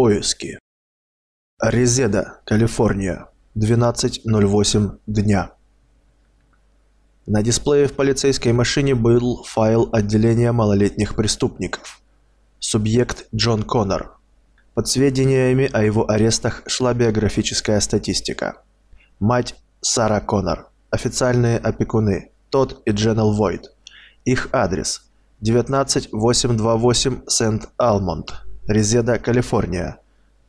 Поиски. Резеда, Калифорния. 12.08 дня. На дисплее в полицейской машине был файл отделения малолетних преступников. Субъект Джон Коннор. Под сведениями о его арестах шла биографическая статистика. Мать Сара Коннор. Официальные опекуны Тодд и Дженнел Войд. Их адрес 19828 Сент-Алмонд, Резеда, Калифорния.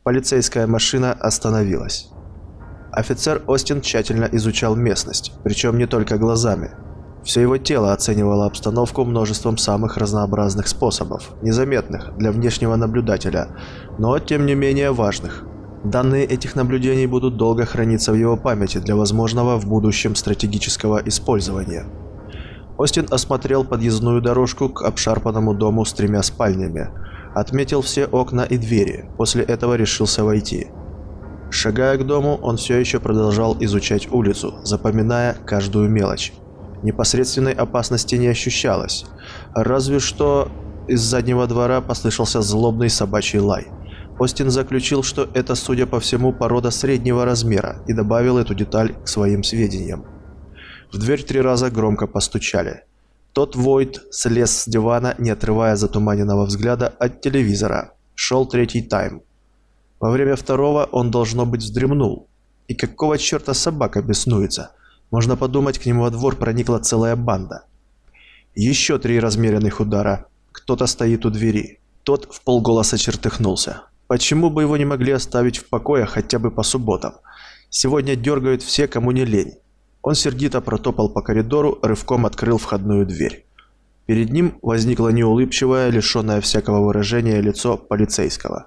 Полицейская машина остановилась. Офицер Остин тщательно изучал местность, причем не только глазами. Все его тело оценивало обстановку множеством самых разнообразных способов, незаметных для внешнего наблюдателя, но тем не менее важных. Данные этих наблюдений будут долго храниться в его памяти для возможного в будущем стратегического использования. Остин осмотрел подъездную дорожку к обшарпанному дому с тремя спальнями, отметил все окна и двери, после этого решился войти. Шагая к дому, он все еще продолжал изучать улицу, запоминая каждую мелочь. Непосредственной опасности не ощущалось, разве что из заднего двора послышался злобный собачий лай. Остин заключил, что это, судя по всему, порода среднего размера, и добавил эту деталь к своим сведениям. В дверь три раза громко постучали. Тот Войт слез с дивана, не отрывая затуманенного взгляда от телевизора. Шел третий тайм. Во время второго он, должно быть, вздремнул. И какого черта собака беснуется? Можно подумать, к нему во двор проникла целая банда. Еще три размеренных удара. Кто-то стоит у двери. Тот в полголоса чертыхнулся. Почему бы его не могли оставить в покое хотя бы по субботам? Сегодня дергают все, кому не лень. Он сердито протопал по коридору, рывком открыл входную дверь. Перед ним возникло неулыбчивое, лишенное всякого выражения лицо полицейского.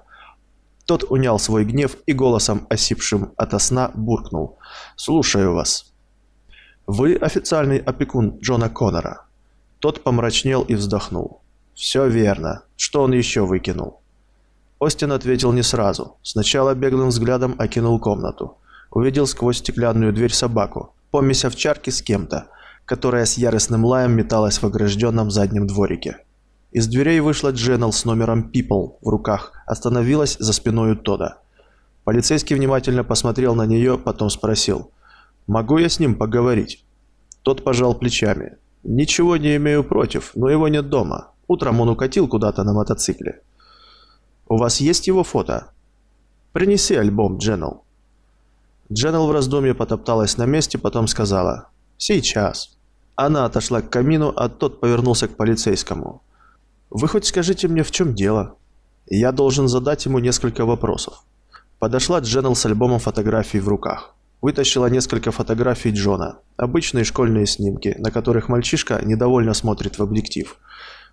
Тот унял свой гнев и голосом, осипшим ото сна, буркнул. «Слушаю вас». «Вы официальный опекун Джона Коннора». Тот помрачнел и вздохнул. «Все верно. Что он еще выкинул?» Остин ответил не сразу. Сначала беглым взглядом окинул комнату. Увидел сквозь стеклянную дверь собаку помесь овчарки с кем-то, которая с яростным лаем металась в огражденном заднем дворике. Из дверей вышла Дженнел с номером People в руках, остановилась за спиной Тода. Полицейский внимательно посмотрел на нее, потом спросил, «Могу я с ним поговорить?» Тот пожал плечами. «Ничего не имею против, но его нет дома. Утром он укатил куда-то на мотоцикле». «У вас есть его фото?» «Принеси альбом, Дженнел». Дженнел в раздумье потопталась на месте, потом сказала «Сейчас». Она отошла к камину, а тот повернулся к полицейскому. «Вы хоть скажите мне, в чем дело?» Я должен задать ему несколько вопросов. Подошла Дженнел с альбомом фотографий в руках. Вытащила несколько фотографий Джона. Обычные школьные снимки, на которых мальчишка недовольно смотрит в объектив.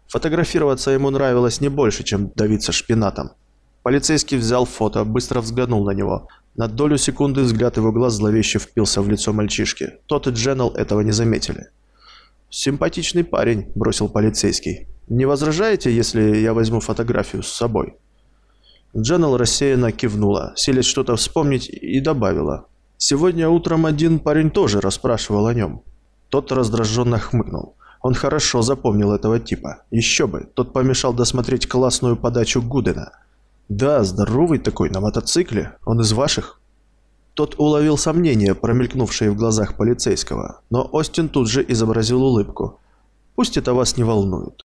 Фотографироваться ему нравилось не больше, чем давиться шпинатом. Полицейский взял фото, быстро взглянул на него. На долю секунды взгляд его глаз зловеще впился в лицо мальчишки. Тот и Дженнел этого не заметили. «Симпатичный парень», – бросил полицейский. «Не возражаете, если я возьму фотографию с собой?» Дженнел рассеянно кивнула, силясь что-то вспомнить, и добавила. «Сегодня утром один парень тоже расспрашивал о нем». Тот раздраженно хмыкнул. Он хорошо запомнил этого типа. Еще бы, тот помешал досмотреть классную подачу Гудена – «Да, здоровый такой, на мотоцикле. Он из ваших?» Тот уловил сомнения, промелькнувшие в глазах полицейского, но Остин тут же изобразил улыбку. «Пусть это вас не волнует».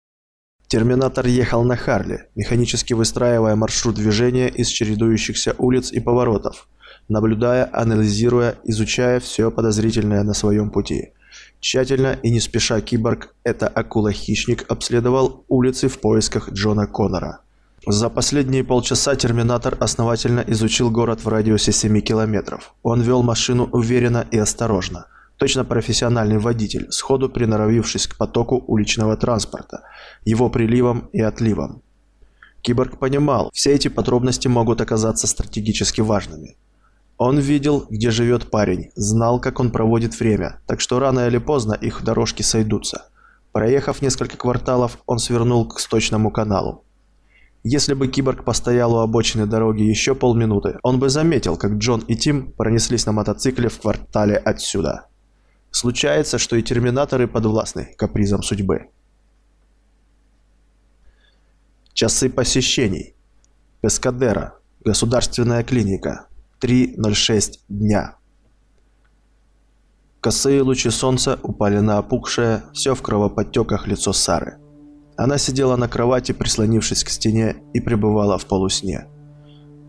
Терминатор ехал на Харли, механически выстраивая маршрут движения из чередующихся улиц и поворотов, наблюдая, анализируя, изучая все подозрительное на своем пути. Тщательно и не спеша киборг, это акула-хищник, обследовал улицы в поисках Джона Коннора. За последние полчаса терминатор основательно изучил город в радиусе 7 километров. Он вел машину уверенно и осторожно. Точно профессиональный водитель, сходу приноровившись к потоку уличного транспорта, его приливам и отливам. Киборг понимал, все эти подробности могут оказаться стратегически важными. Он видел, где живет парень, знал, как он проводит время, так что рано или поздно их дорожки сойдутся. Проехав несколько кварталов, он свернул к сточному каналу. Если бы киборг постоял у обочины дороги еще полминуты, он бы заметил, как Джон и Тим пронеслись на мотоцикле в квартале отсюда. Случается, что и терминаторы подвластны капризам судьбы. Часы посещений. Пескадера. Государственная клиника. 3.06 дня. Косые лучи солнца упали на опухшее, все в кровоподтеках лицо Сары. Она сидела на кровати, прислонившись к стене, и пребывала в полусне.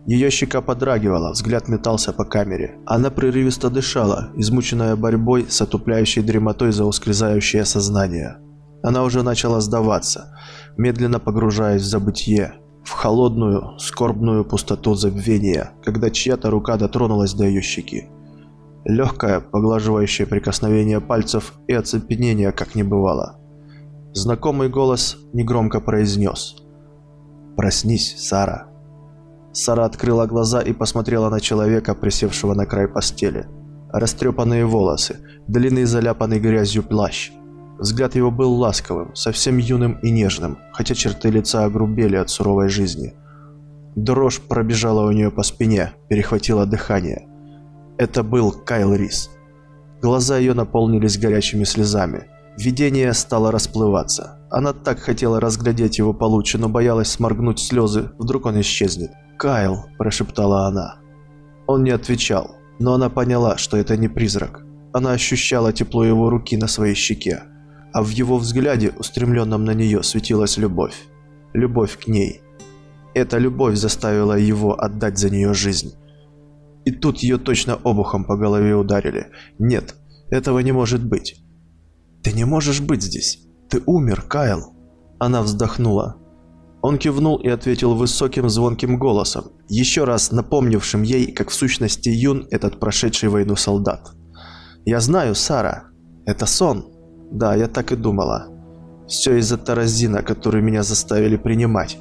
Ее щека подрагивала, взгляд метался по камере. Она прерывисто дышала, измученная борьбой с отупляющей дремотой за ускользающее сознание. Она уже начала сдаваться, медленно погружаясь в забытье, в холодную, скорбную пустоту забвения, когда чья-то рука дотронулась до ее щеки. Легкое, поглаживающее прикосновение пальцев и оцепенение, как не бывало. Знакомый голос негромко произнес «Проснись, Сара». Сара открыла глаза и посмотрела на человека, присевшего на край постели. Растрепанные волосы, длинный заляпанный грязью плащ. Взгляд его был ласковым, совсем юным и нежным, хотя черты лица огрубели от суровой жизни. Дрожь пробежала у нее по спине, перехватила дыхание. Это был Кайл Рис. Глаза ее наполнились горячими слезами. Видение стало расплываться. Она так хотела разглядеть его получше, но боялась сморгнуть слезы, вдруг он исчезнет. «Кайл», – прошептала она. Он не отвечал, но она поняла, что это не призрак. Она ощущала тепло его руки на своей щеке, а в его взгляде, устремленном на нее, светилась любовь. Любовь к ней. Эта любовь заставила его отдать за нее жизнь. И тут ее точно обухом по голове ударили. «Нет, этого не может быть». «Ты не можешь быть здесь. Ты умер, Кайл». Она вздохнула. Он кивнул и ответил высоким звонким голосом, еще раз напомнившим ей, как в сущности Юн этот прошедший войну солдат. «Я знаю, Сара. Это сон. Да, я так и думала. Все из-за Таразина, который меня заставили принимать».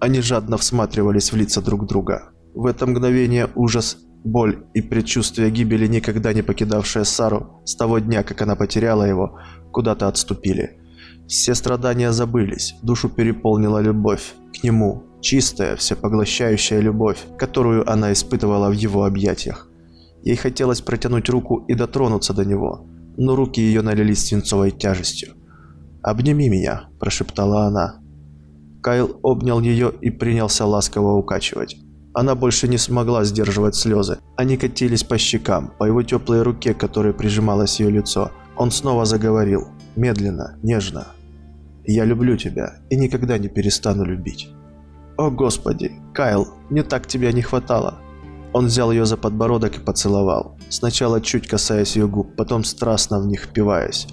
Они жадно всматривались в лица друг друга. В это мгновение ужас, боль и предчувствие гибели, никогда не покидавшие Сару с того дня, как она потеряла его, куда-то отступили. Все страдания забылись, душу переполнила любовь к нему, чистая, всепоглощающая любовь, которую она испытывала в его объятиях. Ей хотелось протянуть руку и дотронуться до него, но руки ее налились свинцовой тяжестью. «Обними меня», – прошептала она. Кайл обнял ее и принялся ласково укачивать. Она больше не смогла сдерживать слезы. Они катились по щекам, по его теплой руке, которой прижималось ее лицо. Он снова заговорил, медленно, нежно, я люблю тебя и никогда не перестану любить. О, Господи, Кайл, мне так тебя не хватало. Он взял ее за подбородок и поцеловал. Сначала чуть касаясь ее губ, потом страстно в них впиваясь.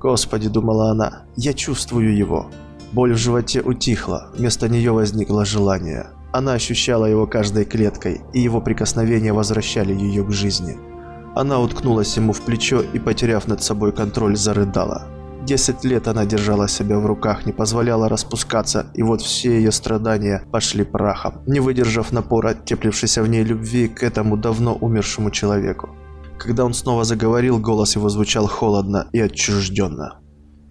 Господи, думала она, я чувствую его. Боль в животе утихла, вместо нее возникло желание. Она ощущала его каждой клеткой, и его прикосновения возвращали ее к жизни. Она уткнулась ему в плечо и, потеряв над собой контроль, зарыдала. Десять лет она держала себя в руках, не позволяла распускаться, и вот все ее страдания пошли прахом, не выдержав напора теплившейся в ней любви к этому давно умершему человеку. Когда он снова заговорил, голос его звучал холодно и отчужденно.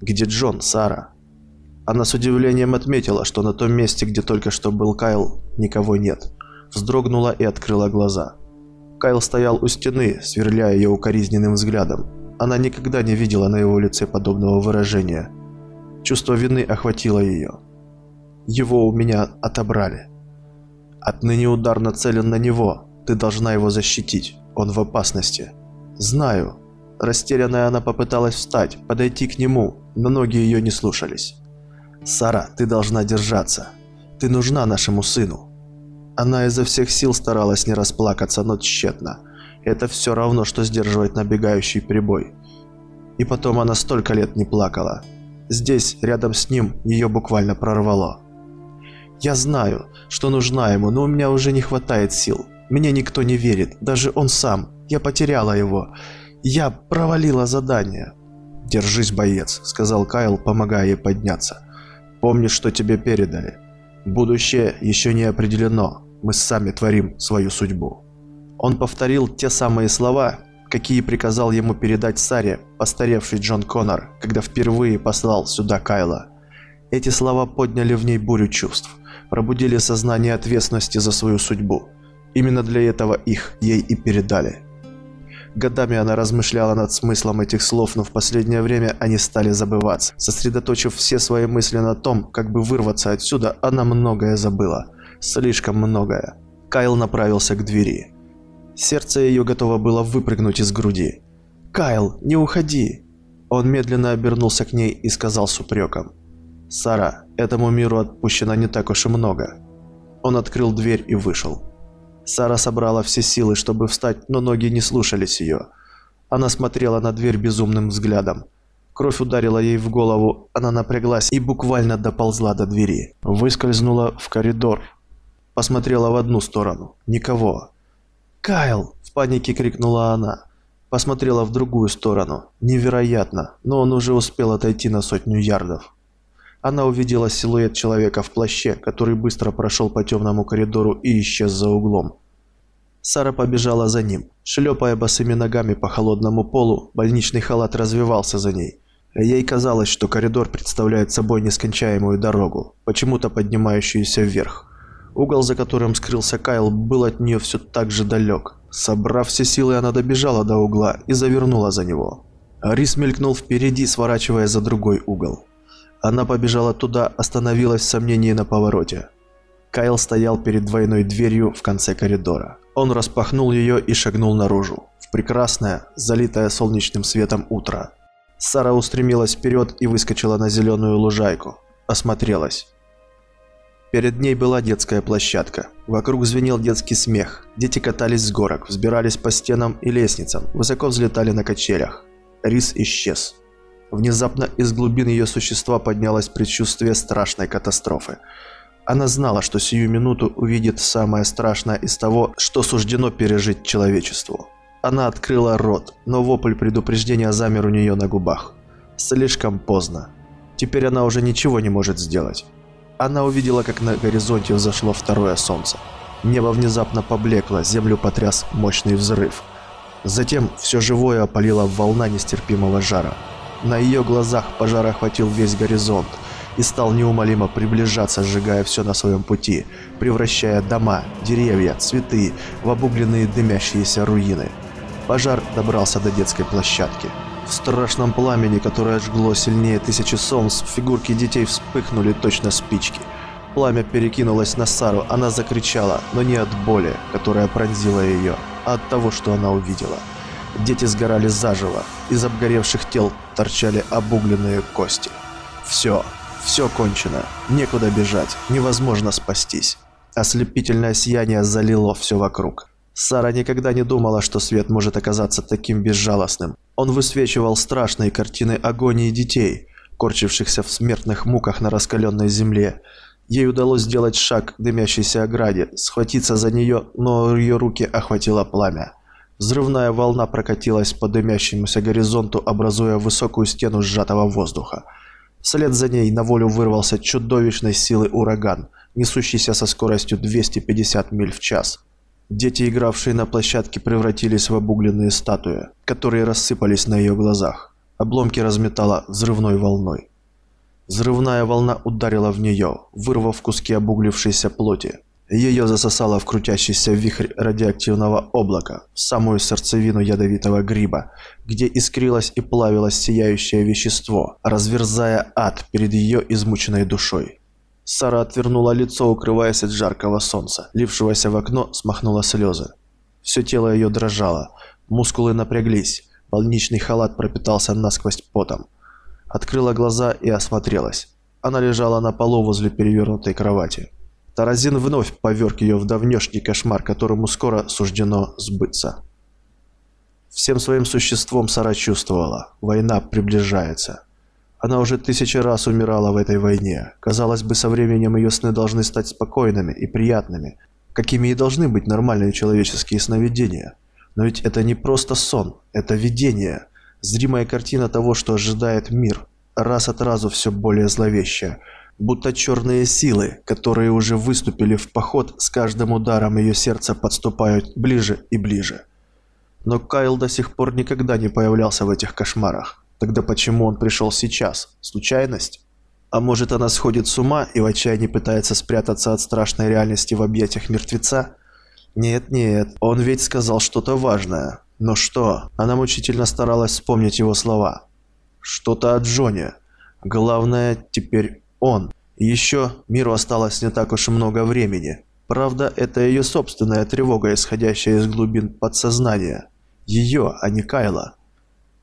«Где Джон, Сара?» Она с удивлением отметила, что на том месте, где только что был Кайл, никого нет. Вздрогнула и открыла глаза. Кайл стоял у стены, сверляя ее укоризненным взглядом. Она никогда не видела на его лице подобного выражения. Чувство вины охватило ее. Его у меня отобрали. Отныне удар нацелен на него. Ты должна его защитить. Он в опасности. Знаю. Растерянная она попыталась встать, подойти к нему, но ноги ее не слушались. «Сара, ты должна держаться. Ты нужна нашему сыну». Она изо всех сил старалась не расплакаться, но тщетно. Это все равно, что сдерживать набегающий прибой. И потом она столько лет не плакала. Здесь, рядом с ним, ее буквально прорвало. Я знаю, что нужна ему, но у меня уже не хватает сил. Мне никто не верит, даже он сам. Я потеряла его. Я провалила задание. «Держись, боец», — сказал Кайл, помогая ей подняться. «Помни, что тебе передали. Будущее еще не определено. Мы сами творим свою судьбу». Он повторил те самые слова, какие приказал ему передать Саре постаревший Джон Коннор, когда впервые послал сюда Кайла. Эти слова подняли в ней бурю чувств, пробудили сознание ответственности за свою судьбу. Именно для этого их ей и передали. Годами она размышляла над смыслом этих слов, но в последнее время они стали забываться. Сосредоточив все свои мысли на том, как бы вырваться отсюда, она многое забыла. Слишком многое. Кайл направился к двери. Сердце ее готово было выпрыгнуть из груди. «Кайл, не уходи!» Он медленно обернулся к ней и сказал с упреком. «Сара, этому миру отпущено не так уж и много». Он открыл дверь и вышел. Сара собрала все силы, чтобы встать, но ноги не слушались ее. Она смотрела на дверь безумным взглядом. Кровь ударила ей в голову, она напряглась и буквально доползла до двери. Выскользнула в коридор. Посмотрела в одну сторону. Никого. «Кайл!» – в панике крикнула она. Посмотрела в другую сторону. Невероятно, но он уже успел отойти на сотню ярдов. Она увидела силуэт человека в плаще, который быстро прошел по темному коридору и исчез за углом. Сара побежала за ним. Шлепая босыми ногами по холодному полу, больничный халат развивался за ней. Ей казалось, что коридор представляет собой нескончаемую дорогу, почему-то поднимающуюся вверх. Угол, за которым скрылся Кайл, был от нее все так же далек. Собрав все силы, она добежала до угла и завернула за него. Рис мелькнул впереди, сворачивая за другой угол. Она побежала туда, остановилась в сомнении на повороте. Кайл стоял перед двойной дверью в конце коридора. Он распахнул ее и шагнул наружу, в прекрасное, залитое солнечным светом утро. Сара устремилась вперед и выскочила на зеленую лужайку. Осмотрелась. Перед ней была детская площадка. Вокруг звенел детский смех. Дети катались с горок, взбирались по стенам и лестницам, высоко взлетали на качелях. Рис исчез. Внезапно из глубин ее существа поднялось предчувствие страшной катастрофы. Она знала, что сию минуту увидит самое страшное из того, что суждено пережить человечеству. Она открыла рот, но вопль предупреждения замер у нее на губах. Слишком поздно. Теперь она уже ничего не может сделать. Она увидела, как на горизонте взошло второе солнце. Небо внезапно поблекло, землю потряс мощный взрыв. Затем все живое опалила волна нестерпимого жара. На ее глазах пожар охватил весь горизонт и стал неумолимо приближаться, сжигая все на своем пути, превращая дома, деревья, цветы в обугленные дымящиеся руины. Пожар добрался до детской площадки. В страшном пламени, которое жгло сильнее тысячи солнц, фигурки детей вспыхнули точно спички. Пламя перекинулось на Сару, она закричала, но не от боли, которая пронзила ее, а от того, что она увидела. Дети сгорали заживо, из обгоревших тел торчали обугленные кости. Все, все кончено, некуда бежать, невозможно спастись. Ослепительное сияние залило все вокруг. Сара никогда не думала, что свет может оказаться таким безжалостным. Он высвечивал страшные картины агонии детей, корчившихся в смертных муках на раскаленной земле. Ей удалось сделать шаг к дымящейся ограде, схватиться за нее, но ее руки охватило пламя. Взрывная волна прокатилась по дымящемуся горизонту, образуя высокую стену сжатого воздуха. Вслед за ней на волю вырвался чудовищной силы ураган, несущийся со скоростью 250 миль в час. Дети, игравшие на площадке, превратились в обугленные статуи, которые рассыпались на ее глазах. Обломки разметала взрывной волной. Взрывная волна ударила в нее, вырвав куски обуглившейся плоти. Ее засосало в крутящийся вихрь радиоактивного облака, в самую сердцевину ядовитого гриба, где искрилось и плавилось сияющее вещество, разверзая ад перед ее измученной душой. Сара отвернула лицо, укрываясь от жаркого солнца. Лившегося в окно смахнула слезы. Все тело ее дрожало, мускулы напряглись, больничный халат пропитался насквозь потом. Открыла глаза и осмотрелась. Она лежала на полу возле перевернутой кровати. Таразин вновь поверг ее в давнешний кошмар, которому скоро суждено сбыться. Всем своим существом Сара чувствовала, война приближается. Она уже тысячи раз умирала в этой войне. Казалось бы, со временем ее сны должны стать спокойными и приятными, какими и должны быть нормальные человеческие сновидения. Но ведь это не просто сон, это видение, зримая картина того, что ожидает мир, раз от разу все более зловещая, будто черные силы, которые уже выступили в поход, с каждым ударом ее сердца подступают ближе и ближе. Но Кайл до сих пор никогда не появлялся в этих кошмарах. Тогда почему он пришел сейчас? Случайность? А может она сходит с ума и в отчаянии пытается спрятаться от страшной реальности в объятиях мертвеца? Нет-нет, он ведь сказал что-то важное. Но что? Она мучительно старалась вспомнить его слова. Что-то о Джоне. Главное, теперь он. Еще миру осталось не так уж и много времени. Правда, это ее собственная тревога, исходящая из глубин подсознания. Ее, а не Кайла.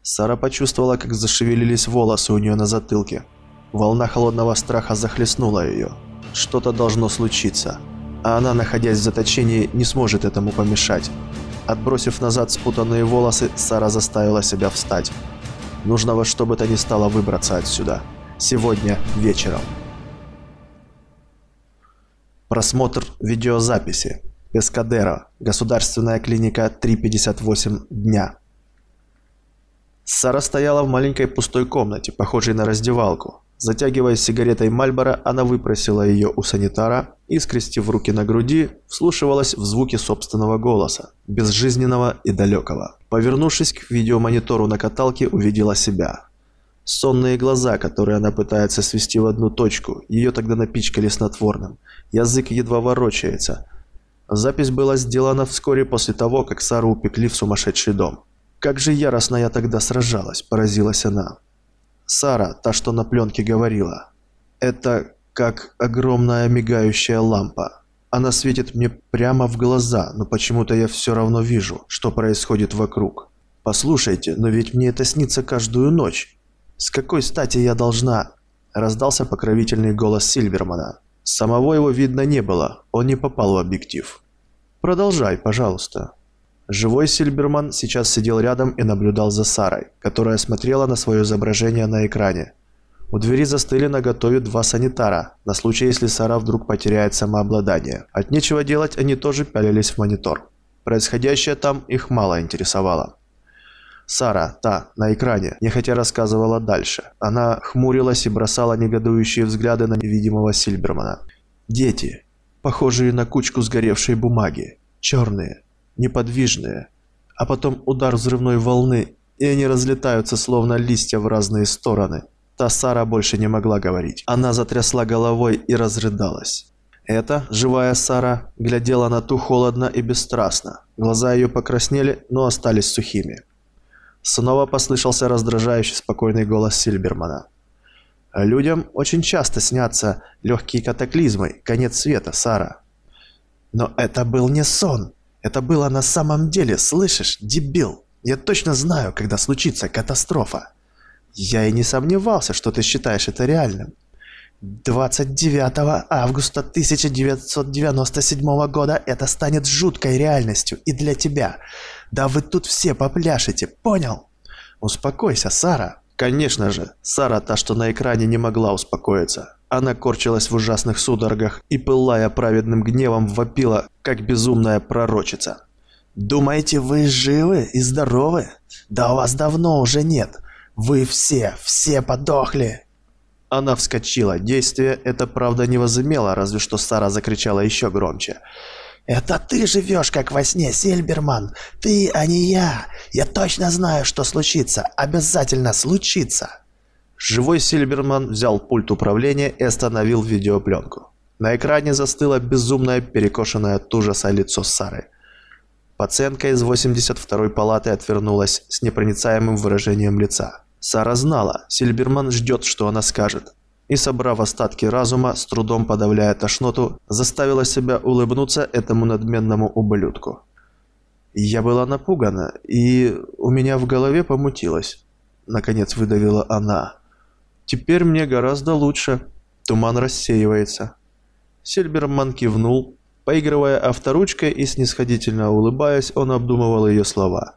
Сара почувствовала, как зашевелились волосы у нее на затылке. Волна холодного страха захлестнула ее. Что-то должно случиться. А она, находясь в заточении, не сможет этому помешать. Отбросив назад спутанные волосы, Сара заставила себя встать. Нужно во что бы то ни стало выбраться отсюда. Сегодня вечером. Просмотр видеозаписи. Пескадеро. Государственная клиника 358 дня. Сара стояла в маленькой пустой комнате, похожей на раздевалку. Затягиваясь сигаретой Мальбора, она выпросила ее у санитара и, скрестив руки на груди, вслушивалась в звуки собственного голоса, безжизненного и далекого. Повернувшись к видеомонитору на каталке, увидела себя. Сонные глаза, которые она пытается свести в одну точку, ее тогда напичкали снотворным. Язык едва ворочается. Запись была сделана вскоре после того, как Сару упекли в сумасшедший дом. Как же яростно я тогда сражалась, поразилась она. Сара, та, что на пленке говорила. Это как огромная мигающая лампа. Она светит мне прямо в глаза, но почему-то я все равно вижу, что происходит вокруг. Послушайте, но ведь мне это снится каждую ночь. С какой стати я должна... Раздался покровительный голос Сильвермана. Самого его видно не было, он не попал в объектив. «Продолжай, пожалуйста». Живой Сильберман сейчас сидел рядом и наблюдал за Сарой, которая смотрела на свое изображение на экране. У двери застыли на готове два санитара, на случай, если Сара вдруг потеряет самообладание. От нечего делать они тоже пялились в монитор. Происходящее там их мало интересовало. Сара, та, на экране, нехотя рассказывала дальше. Она хмурилась и бросала негодующие взгляды на невидимого Сильбермана. Дети, похожие на кучку сгоревшей бумаги, черные, неподвижные, а потом удар взрывной волны, и они разлетаются, словно листья в разные стороны. Та Сара больше не могла говорить. Она затрясла головой и разрыдалась. Эта, живая Сара, глядела на ту холодно и бесстрастно. Глаза ее покраснели, но остались сухими. Снова послышался раздражающий спокойный голос Сильбермана. «Людям очень часто снятся легкие катаклизмы, конец света, Сара». «Но это был не сон», это было на самом деле, слышишь, дебил? Я точно знаю, когда случится катастрофа. Я и не сомневался, что ты считаешь это реальным. 29 августа 1997 года это станет жуткой реальностью и для тебя. Да вы тут все попляшете, понял? Успокойся, Сара. Конечно же, Сара, та, что на экране, не могла успокоиться. Она корчилась в ужасных судорогах и, пылая праведным гневом, вопила, как безумная пророчица. «Думаете, вы живы и здоровы? Да вас давно уже нет. Вы все, все подохли!» Она вскочила. Действие это, правда, не возымело, разве что Сара закричала еще громче. «Это ты живешь, как во сне, Сильберман! Ты, а не я! Я точно знаю, что случится! Обязательно случится!» Живой Сильберман взял пульт управления и остановил видеопленку. На экране застыло безумное, перекошенное от ужаса лицо Сары. Пациентка из 82-й палаты отвернулась с непроницаемым выражением лица. Сара знала, Сильберман ждет, что она скажет. И, собрав остатки разума, с трудом подавляя тошноту, заставила себя улыбнуться этому надменному ублюдку. Я была напугана, и у меня в голове помутилось. Наконец выдавила она. Теперь мне гораздо лучше. Туман рассеивается. Сильберман кивнул. Поигрывая авторучкой и снисходительно улыбаясь, он обдумывал ее слова.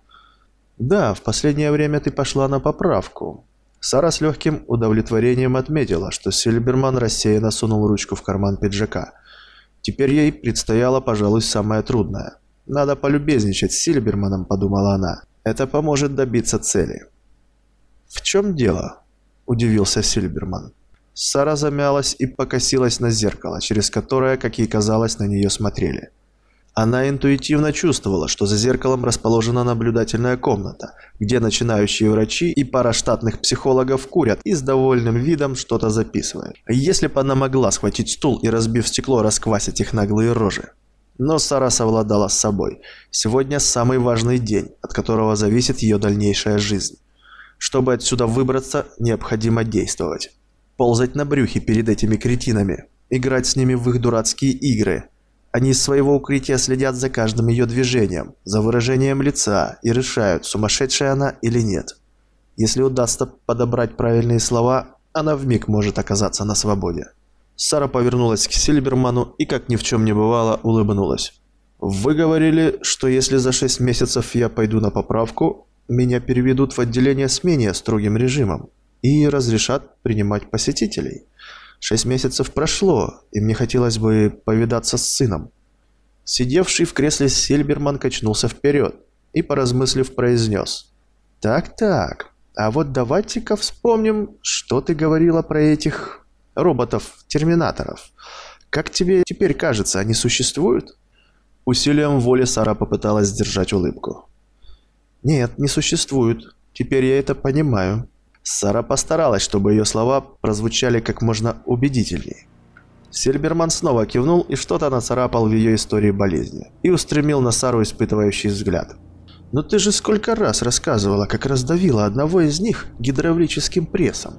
«Да, в последнее время ты пошла на поправку». Сара с легким удовлетворением отметила, что Сильберман рассеянно сунул ручку в карман пиджака. Теперь ей предстояло, пожалуй, самое трудное. «Надо полюбезничать с Сильберманом», — подумала она. «Это поможет добиться цели». «В чем дело?» – удивился Сильберман. Сара замялась и покосилась на зеркало, через которое, как ей казалось, на нее смотрели. Она интуитивно чувствовала, что за зеркалом расположена наблюдательная комната, где начинающие врачи и пара штатных психологов курят и с довольным видом что-то записывают. Если бы она могла схватить стул и, разбив стекло, расквасить их наглые рожи. Но Сара совладала с собой. Сегодня самый важный день, от которого зависит ее дальнейшая жизнь. Чтобы отсюда выбраться, необходимо действовать. Ползать на брюхе перед этими кретинами, играть с ними в их дурацкие игры. Они из своего укрытия следят за каждым ее движением, за выражением лица и решают, сумасшедшая она или нет. Если удастся подобрать правильные слова, она вмиг может оказаться на свободе. Сара повернулась к Сильберману и, как ни в чем не бывало, улыбнулась. «Вы говорили, что если за шесть месяцев я пойду на поправку, меня переведут в отделение с менее строгим режимом и разрешат принимать посетителей. Шесть месяцев прошло, и мне хотелось бы повидаться с сыном». Сидевший в кресле Сильберман качнулся вперед и, поразмыслив, произнес. «Так-так, а вот давайте-ка вспомним, что ты говорила про этих роботов-терминаторов. Как тебе теперь кажется, они существуют?» Усилием воли Сара попыталась сдержать улыбку. «Нет, не существуют. Теперь я это понимаю». Сара постаралась, чтобы ее слова прозвучали как можно убедительнее. Сильберман снова кивнул и что-то нацарапал в ее истории болезни и устремил на Сару испытывающий взгляд. «Но ты же сколько раз рассказывала, как раздавила одного из них гидравлическим прессом.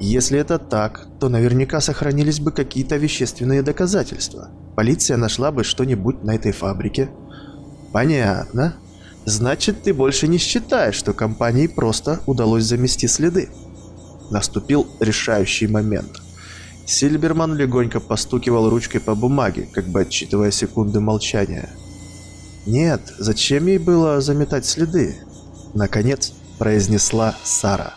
Если это так, то наверняка сохранились бы какие-то вещественные доказательства. Полиция нашла бы что-нибудь на этой фабрике». «Понятно. Значит, ты больше не считаешь, что компании просто удалось замести следы?» Наступил решающий момент. Сильберман легонько постукивал ручкой по бумаге, как бы отчитывая секунды молчания. «Нет, зачем ей было заметать следы?» Наконец произнесла Сара.